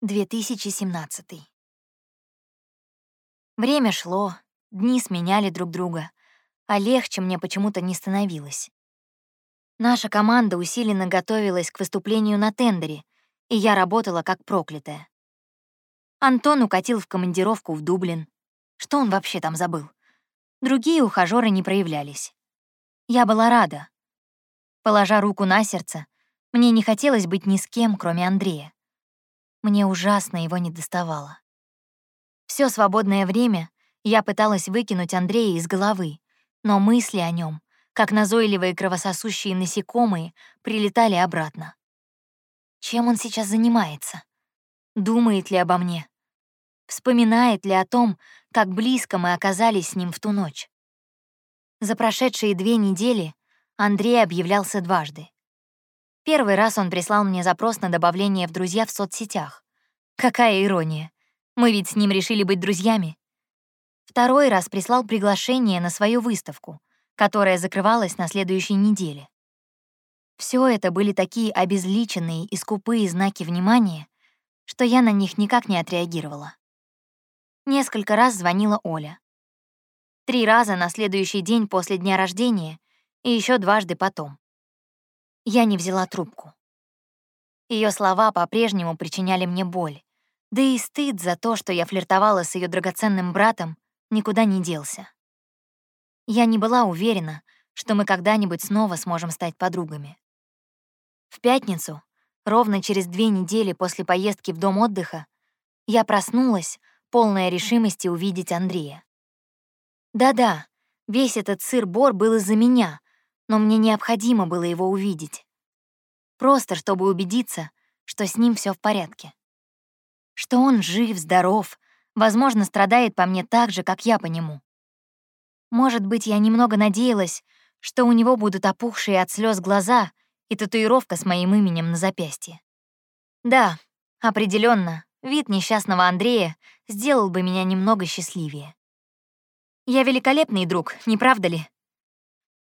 2017. Время шло, дни сменяли друг друга, а легче мне почему-то не становилось. Наша команда усиленно готовилась к выступлению на тендере, и я работала как проклятая. Антон укатил в командировку в Дублин. Что он вообще там забыл? Другие ухажёры не проявлялись. Я была рада. Положа руку на сердце, мне не хотелось быть ни с кем, кроме Андрея. Мне ужасно его не доставало. Все свободное время я пыталась выкинуть Андрея из головы, но мысли о нем, как назойливые кровососущие насекомые, прилетали обратно. Чем он сейчас занимается? Думает ли обо мне? Вспоминает ли о том, как близко мы оказались с ним в ту ночь? За прошедшие две недели Андрей объявлялся дважды. Первый раз он прислал мне запрос на добавление в друзья в соцсетях. Какая ирония. Мы ведь с ним решили быть друзьями. Второй раз прислал приглашение на свою выставку, которая закрывалась на следующей неделе. Все это были такие обезличенные и скупые знаки внимания, что я на них никак не отреагировала. Несколько раз звонила Оля. Три раза на следующий день после дня рождения и еще дважды потом. Я не взяла трубку. Ее слова по-прежнему причиняли мне боль, да и стыд за то, что я флиртовала с ее драгоценным братом, никуда не делся. Я не была уверена, что мы когда-нибудь снова сможем стать подругами. В пятницу, ровно через две недели после поездки в дом отдыха, я проснулась, полная решимости увидеть Андрея. Да-да, весь этот сыр-бор был из-за меня, но мне необходимо было его увидеть. Просто чтобы убедиться, что с ним все в порядке. Что он жив, здоров, возможно, страдает по мне так же, как я по нему. Может быть, я немного надеялась, что у него будут опухшие от слез глаза и татуировка с моим именем на запястье. Да, определенно, вид несчастного Андрея сделал бы меня немного счастливее. Я великолепный друг, не правда ли?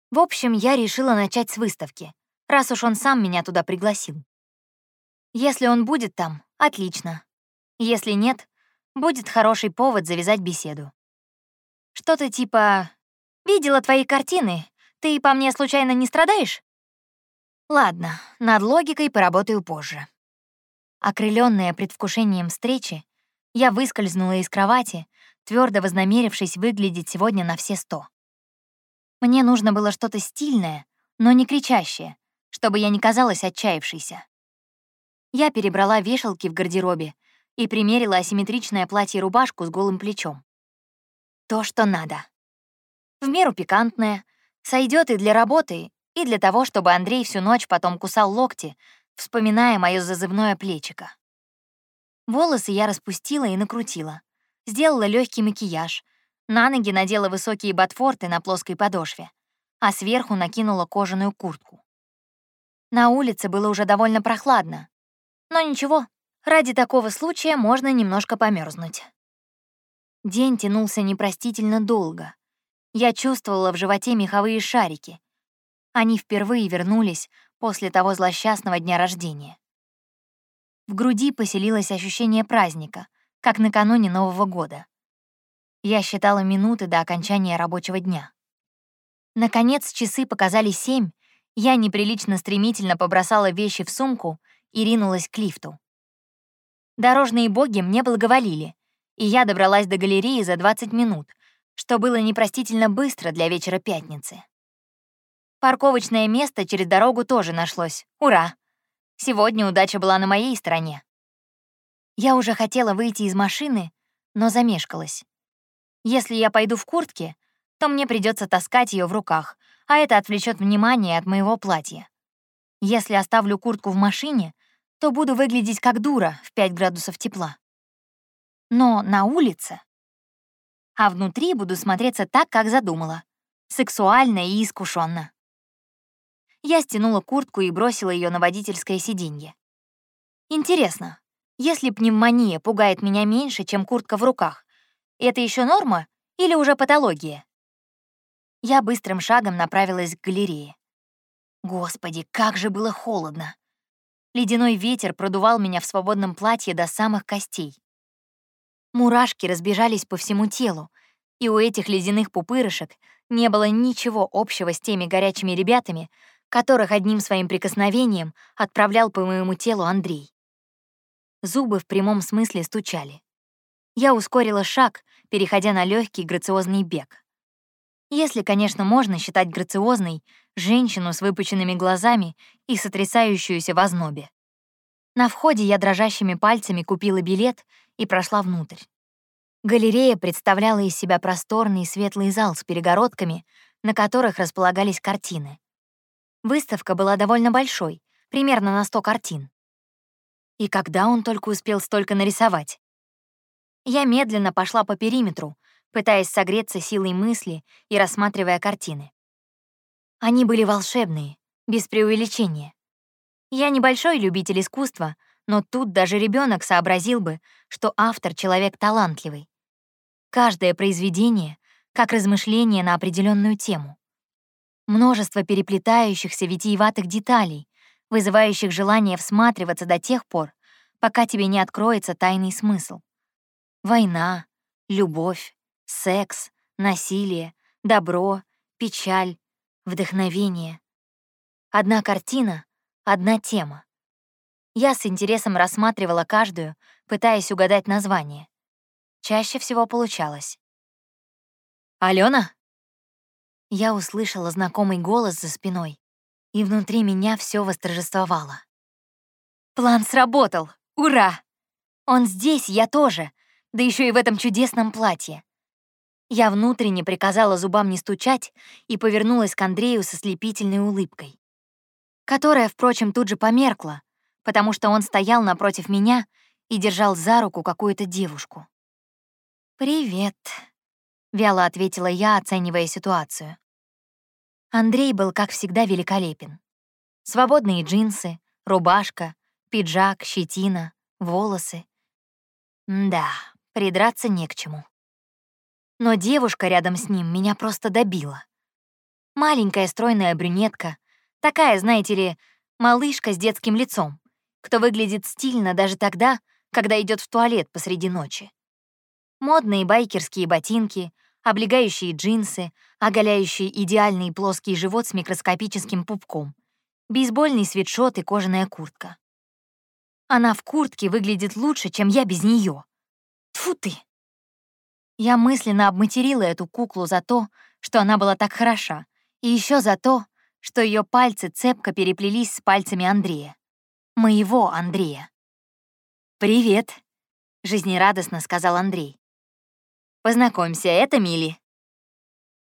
В общем, я решила начать с выставки, раз уж он сам меня туда пригласил. Если он будет там, отлично. Если нет, будет хороший повод завязать беседу. Что-то типа «Видела твои картины, ты по мне случайно не страдаешь?» Ладно, над логикой поработаю позже. Окрыленная предвкушением встречи, я выскользнула из кровати, твердо вознамерившись выглядеть сегодня на все сто. Мне нужно было что-то стильное, но не кричащее, чтобы я не казалась отчаявшейся. Я перебрала вешалки в гардеробе и примерила асимметричное платье-рубашку с голым плечом. То, что надо. В меру пикантное, сойдет и для работы, и для того, чтобы Андрей всю ночь потом кусал локти, вспоминая моё зазывное плечико. Волосы я распустила и накрутила. Сделала легкий макияж, на ноги надела высокие ботфорты на плоской подошве, а сверху накинула кожаную куртку. На улице было уже довольно прохладно. Но ничего, ради такого случая можно немножко померзнуть. День тянулся непростительно долго. Я чувствовала в животе меховые шарики. Они впервые вернулись после того злосчастного дня рождения. В груди поселилось ощущение праздника, как накануне Нового года. Я считала минуты до окончания рабочего дня. Наконец часы показали семь, я неприлично стремительно побросала вещи в сумку и ринулась к лифту. Дорожные боги мне благоволили, и я добралась до галереи за 20 минут, что было непростительно быстро для вечера пятницы. Парковочное место через дорогу тоже нашлось. Ура! Сегодня удача была на моей стороне. Я уже хотела выйти из машины, но замешкалась. Если я пойду в куртке, то мне придется таскать ее в руках, а это отвлечет внимание от моего платья. Если оставлю куртку в машине, то буду выглядеть как дура в 5 градусов тепла. Но на улице... А внутри буду смотреться так, как задумала. Сексуально и искушенно. Я стянула куртку и бросила ее на водительское сиденье. Интересно, если пневмония пугает меня меньше, чем куртка в руках, это еще норма или уже патология? Я быстрым шагом направилась к галерее. Господи, как же было холодно. Ледяной ветер продувал меня в свободном платье до самых костей. Мурашки разбежались по всему телу, и у этих ледяных пупырышек не было ничего общего с теми горячими ребятами, которых одним своим прикосновением отправлял по моему телу Андрей. Зубы в прямом смысле стучали. Я ускорила шаг, переходя на легкий грациозный бег. Если, конечно, можно считать грациозной женщину с выпученными глазами и сотрясающуюся в ознобе. На входе я дрожащими пальцами купила билет и прошла внутрь. Галерея представляла из себя просторный светлый зал с перегородками, на которых располагались картины. Выставка была довольно большой, примерно на 100 картин. И когда он только успел столько нарисовать? Я медленно пошла по периметру, пытаясь согреться силой мысли и рассматривая картины. Они были волшебные, без преувеличения. Я небольшой любитель искусства, но тут даже ребенок сообразил бы, что автор — человек талантливый. Каждое произведение — как размышление на определенную тему. Множество переплетающихся витиеватых деталей, вызывающих желание всматриваться до тех пор, пока тебе не откроется тайный смысл. Война, любовь, секс, насилие, добро, печаль, вдохновение. Одна картина, одна тема. Я с интересом рассматривала каждую, пытаясь угадать название. Чаще всего получалось. «Алена?» Я услышала знакомый голос за спиной, и внутри меня все восторжествовало. «План сработал! Ура! Он здесь, я тоже, да еще и в этом чудесном платье!» Я внутренне приказала зубам не стучать и повернулась к Андрею со слепительной улыбкой, которая, впрочем, тут же померкла, потому что он стоял напротив меня и держал за руку какую-то девушку. «Привет», — вяло ответила я, оценивая ситуацию. Андрей был, как всегда, великолепен. Свободные джинсы, рубашка, пиджак, щетина, волосы. Да, придраться не к чему. Но девушка рядом с ним меня просто добила. Маленькая стройная брюнетка, такая, знаете ли, малышка с детским лицом, кто выглядит стильно даже тогда, когда идет в туалет посреди ночи. Модные байкерские ботинки, облегающие джинсы, оголяющие идеальный плоский живот с микроскопическим пупком, бейсбольный свитшот и кожаная куртка. Она в куртке выглядит лучше, чем я без нее. Тфу ты! Я мысленно обматерила эту куклу за то, что она была так хороша, и еще за то, что ее пальцы цепко переплелись с пальцами Андрея. Моего Андрея. «Привет», — жизнерадостно сказал Андрей. Познакомься, это Мили».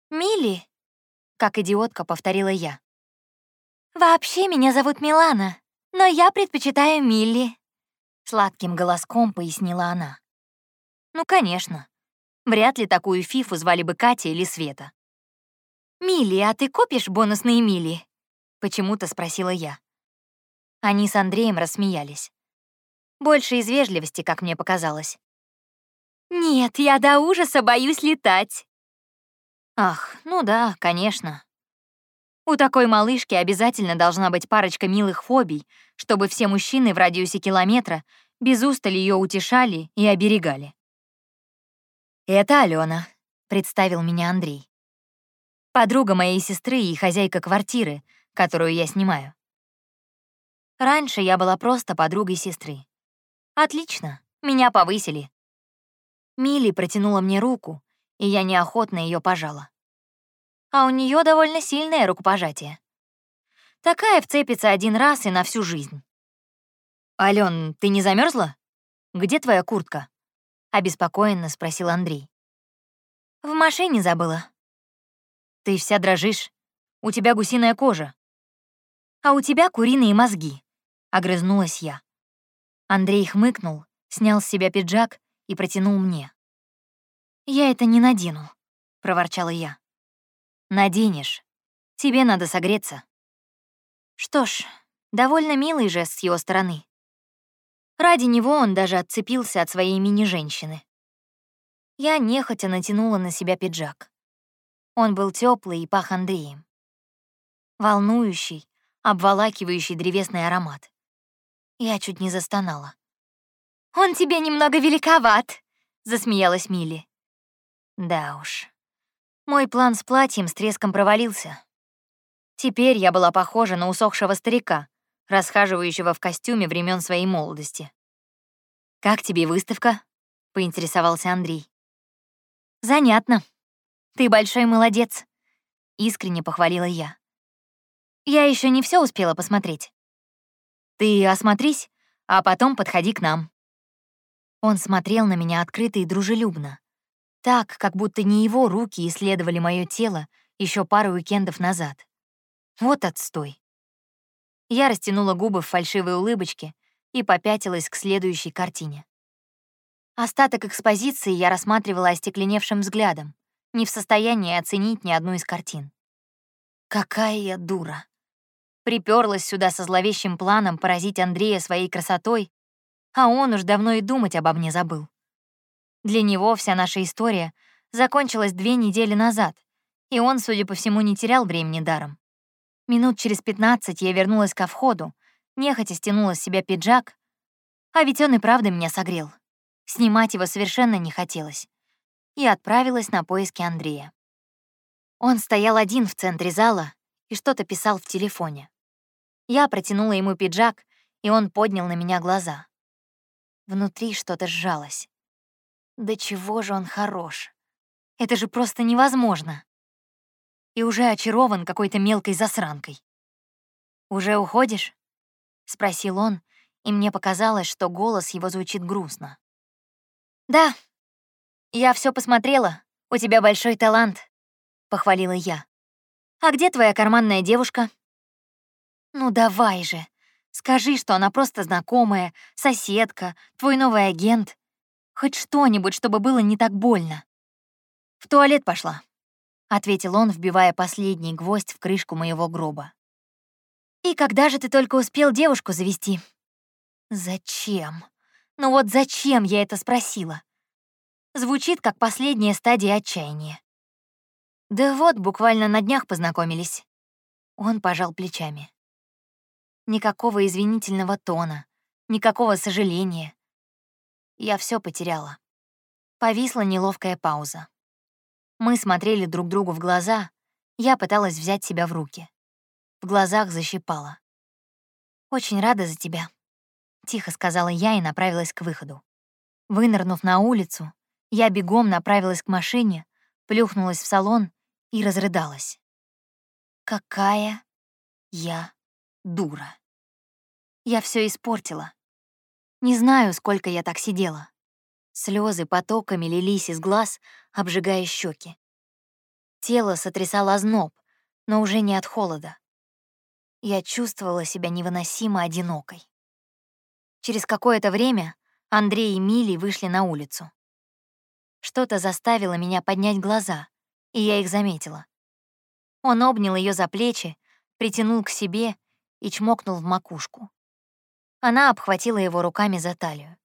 «Мили?» — как идиотка повторила я. «Вообще меня зовут Милана, но я предпочитаю Милли», — сладким голоском пояснила она. «Ну, конечно. Вряд ли такую фифу звали бы Катя или Света». «Милли, а ты копишь бонусные мили?» — почему-то спросила я. Они с Андреем рассмеялись. Больше из вежливости, как мне показалось. «Нет, я до ужаса боюсь летать». Ах, ну да, конечно. У такой малышки обязательно должна быть парочка милых фобий, чтобы все мужчины в радиусе километра без устали ее утешали и оберегали. «Это Алена», — представил меня Андрей. «Подруга моей сестры и хозяйка квартиры, которую я снимаю. Раньше я была просто подругой сестры. Отлично, меня повысили. Милли протянула мне руку, и я неохотно ее пожала. А у нее довольно сильное рукопожатие. Такая вцепится один раз и на всю жизнь. «Ален, ты не замерзла? Где твоя куртка?» — обеспокоенно спросил Андрей. «В машине забыла». «Ты вся дрожишь. У тебя гусиная кожа». «А у тебя куриные мозги», — огрызнулась я. Андрей хмыкнул, снял с себя пиджак и протянул мне. «Я это не надену», — проворчала я. «Наденешь. Тебе надо согреться». Что ж, довольно милый жест с его стороны. Ради него он даже отцепился от своей мини-женщины. Я нехотя натянула на себя пиджак. Он был теплый и пах Андреем. Волнующий, обволакивающий древесный аромат. Я чуть не застонала. «Он тебе немного великоват», — засмеялась Милли. Да уж. Мой план с платьем с треском провалился. Теперь я была похожа на усохшего старика, расхаживающего в костюме времен своей молодости. «Как тебе выставка?» — поинтересовался Андрей. «Занятно. Ты большой молодец», — искренне похвалила я. «Я еще не все успела посмотреть. Ты осмотрись, а потом подходи к нам». Он смотрел на меня открыто и дружелюбно, так, как будто не его руки исследовали мое тело еще пару уикендов назад. Вот отстой. Я растянула губы в фальшивой улыбочке и попятилась к следующей картине. Остаток экспозиции я рассматривала остекленевшим взглядом, не в состоянии оценить ни одну из картин. Какая я дура. Приперлась сюда со зловещим планом поразить Андрея своей красотой, а он уж давно и думать обо мне забыл. Для него вся наша история закончилась две недели назад, и он, судя по всему, не терял времени даром. Минут через пятнадцать я вернулась ко входу, нехотя стянула с себя пиджак, а ведь он и правда меня согрел. Снимать его совершенно не хотелось. И отправилась на поиски Андрея. Он стоял один в центре зала и что-то писал в телефоне. Я протянула ему пиджак, и он поднял на меня глаза. Внутри что-то сжалось. Да чего же он хорош? Это же просто невозможно. И уже очарован какой-то мелкой засранкой. «Уже уходишь?» — спросил он, и мне показалось, что голос его звучит грустно. «Да, я все посмотрела. У тебя большой талант», — похвалила я. «А где твоя карманная девушка?» «Ну давай же, скажи, что она просто знакомая, соседка, твой новый агент. Хоть что-нибудь, чтобы было не так больно. «В туалет пошла», — ответил он, вбивая последний гвоздь в крышку моего гроба. «И когда же ты только успел девушку завести?» «Зачем? Ну вот зачем я это спросила?» Звучит как последняя стадия отчаяния. «Да вот, буквально на днях познакомились». Он пожал плечами. Никакого извинительного тона, никакого сожаления. Я все потеряла. Повисла неловкая пауза. Мы смотрели друг другу в глаза, я пыталась взять себя в руки. В глазах защипала. «Очень рада за тебя», — тихо сказала я и направилась к выходу. Вынырнув на улицу, я бегом направилась к машине, плюхнулась в салон и разрыдалась. Какая я дура. Я все испортила. Не знаю, сколько я так сидела. Слезы потоками лились из глаз, обжигая щеки. Тело сотрясало озноб, но уже не от холода. Я чувствовала себя невыносимо одинокой. Через какое-то время Андрей и Мили вышли на улицу. Что-то заставило меня поднять глаза, и я их заметила. Он обнял ее за плечи, притянул к себе и чмокнул в макушку. Она обхватила его руками за талию.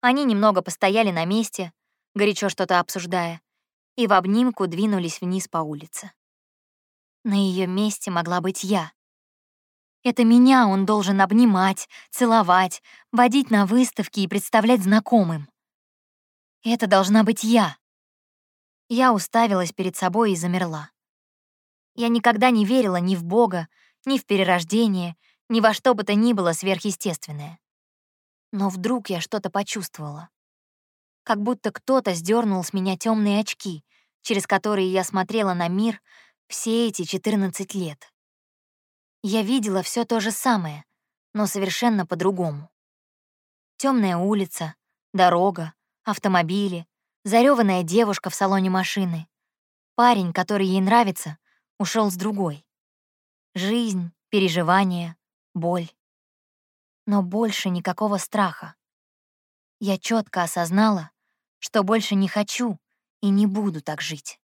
Они немного постояли на месте, горячо что-то обсуждая, и в обнимку двинулись вниз по улице. На ее месте могла быть я. Это меня он должен обнимать, целовать, водить на выставки и представлять знакомым. Это должна быть я. Я уставилась перед собой и замерла. Я никогда не верила ни в Бога, ни в перерождение, ни во что бы то ни было сверхъестественное. Но вдруг я что-то почувствовала. Как будто кто-то сдернул с меня темные очки, через которые я смотрела на мир все эти 14 лет. Я видела все то же самое, но совершенно по-другому. Темная улица, дорога, автомобили, зареванная девушка в салоне машины. Парень, который ей нравится, ушел с другой. Жизнь, переживания, боль. Но больше никакого страха. Я четко осознала, что больше не хочу и не буду так жить.